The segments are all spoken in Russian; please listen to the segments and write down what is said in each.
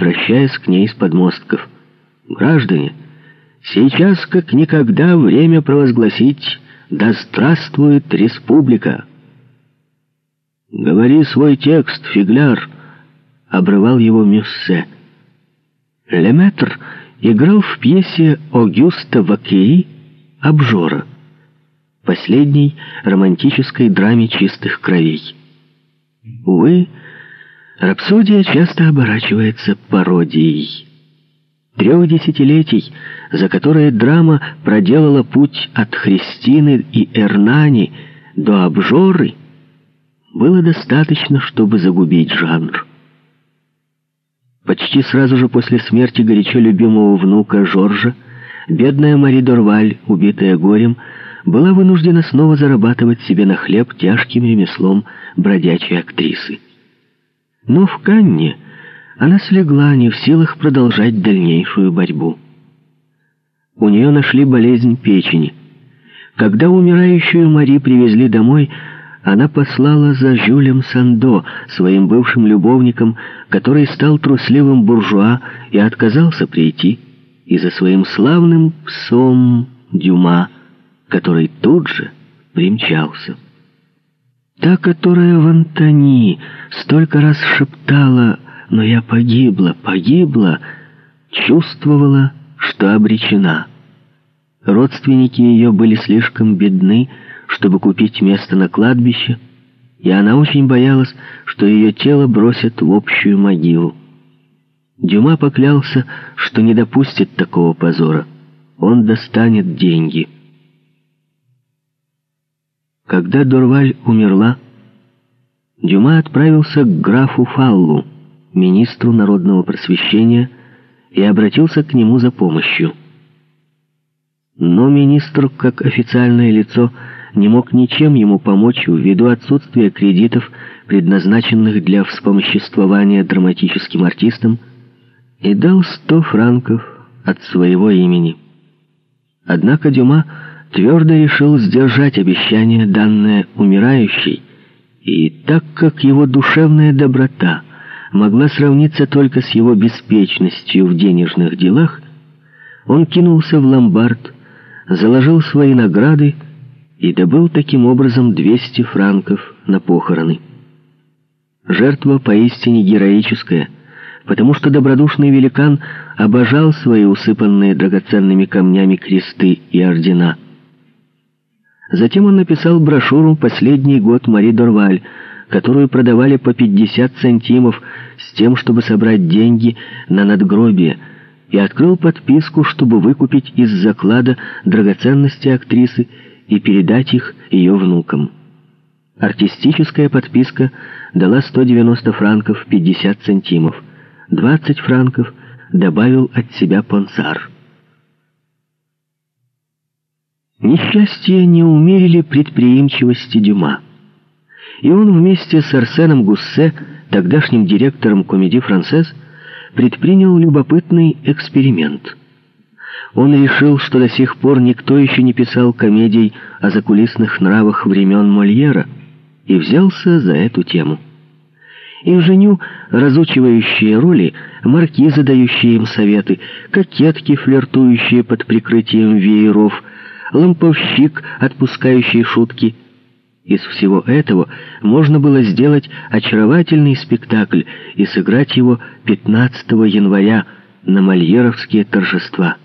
обращаясь к ней с подмостков. «Граждане, сейчас как никогда время провозгласить «Да здравствует республика!» «Говори свой текст, фигляр!» — обрывал его Мюссе. Леметр играл в пьесе Огюста Вакери «Обжора», последней романтической драме чистых кровей. Увы, рапсодия часто оборачивается пародией. Трех десятилетий, за которые драма проделала путь от Христины и Эрнани до обжоры, было достаточно, чтобы загубить жанр. Почти сразу же после смерти горячо любимого внука Жоржа, бедная Мари Дорваль, убитая горем, была вынуждена снова зарабатывать себе на хлеб тяжким ремеслом бродячей актрисы. Но в Канне она слегла, не в силах продолжать дальнейшую борьбу. У нее нашли болезнь печени. Когда умирающую Мари привезли домой, она послала за Жюлем Сандо, своим бывшим любовником, который стал трусливым буржуа и отказался прийти, и за своим славным псом Дюма, который тут же примчался. Та, которая в Антони столько раз шептала «Но я погибла, погибла», чувствовала, что обречена. Родственники ее были слишком бедны, чтобы купить место на кладбище, и она очень боялась, что ее тело бросят в общую могилу. Дюма поклялся, что не допустит такого позора. Он достанет деньги. Когда Дорваль умерла, Дюма отправился к графу Фаллу, министру народного просвещения, и обратился к нему за помощью. Но министр, как официальное лицо, не мог ничем ему помочь ввиду отсутствия кредитов, предназначенных для вспомоществования драматическим артистам, и дал сто франков от своего имени. Однако Дюма твердо решил сдержать обещание, данное умирающей, и так как его душевная доброта могла сравниться только с его беспечностью в денежных делах, он кинулся в ломбард, заложил свои награды и добыл таким образом 200 франков на похороны. Жертва поистине героическая, потому что добродушный великан обожал свои усыпанные драгоценными камнями кресты и ордена. Затем он написал брошюру «Последний год Мари Дорваль», которую продавали по 50 сантимов с тем, чтобы собрать деньги на надгробие – и открыл подписку, чтобы выкупить из заклада драгоценности актрисы и передать их ее внукам. Артистическая подписка дала 190 франков 50 сантимов. 20 франков добавил от себя Понсар. Несчастье не умерили предприимчивости Дюма. И он вместе с Арсеном Гуссе, тогдашним директором комедии «Францесс», предпринял любопытный эксперимент. Он решил, что до сих пор никто еще не писал комедий о закулисных нравах времен Мольера, и взялся за эту тему. Инженю, разучивающие роли, маркизы, дающие им советы, кокетки, флиртующие под прикрытием вееров, ламповщик, отпускающий шутки — из всего этого можно было сделать очаровательный спектакль и сыграть его 15 января на мольеровские торжества.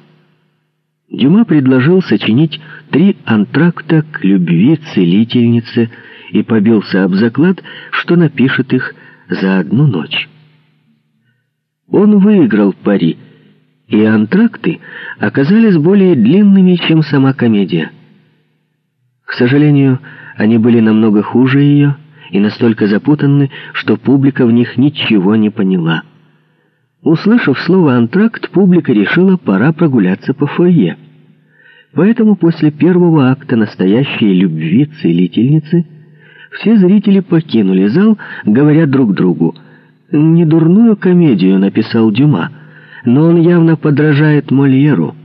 Дюма предложил сочинить три антракта к любви целительницы и побился об заклад, что напишет их за одну ночь. Он выиграл пари, и антракты оказались более длинными, чем сама комедия. К сожалению, они были намного хуже ее и настолько запутанны, что публика в них ничего не поняла. Услышав слово «антракт», публика решила, пора прогуляться по фойе. Поэтому после первого акта настоящей любви целительницы все зрители покинули зал, говоря друг другу. «Недурную комедию написал Дюма, но он явно подражает Мольеру».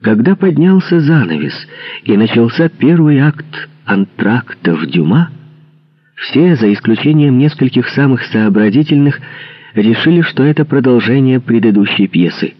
Когда поднялся занавес и начался первый акт антракта в Дюма, все, за исключением нескольких самых сообразительных, решили, что это продолжение предыдущей пьесы.